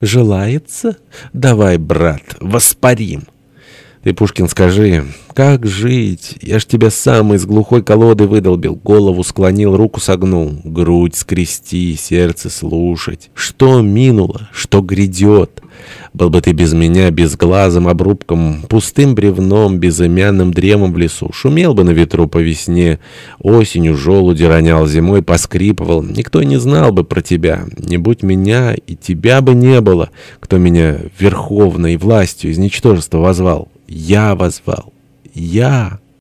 Желается? Давай, брат, воспарим. Ты, Пушкин, скажи, как жить? Я ж тебя сам из глухой колоды выдолбил, голову склонил, руку согнул, грудь скрести, сердце слушать. Что минуло, что грядет? Был бы ты без меня, безглазым обрубком, пустым бревном, безымянным дремом в лесу, шумел бы на ветру по весне, осенью желуди ронял, зимой поскрипывал, никто не знал бы про тебя, не будь меня, и тебя бы не было, кто меня верховной властью из ничтожества возвал. Я возвал. Я.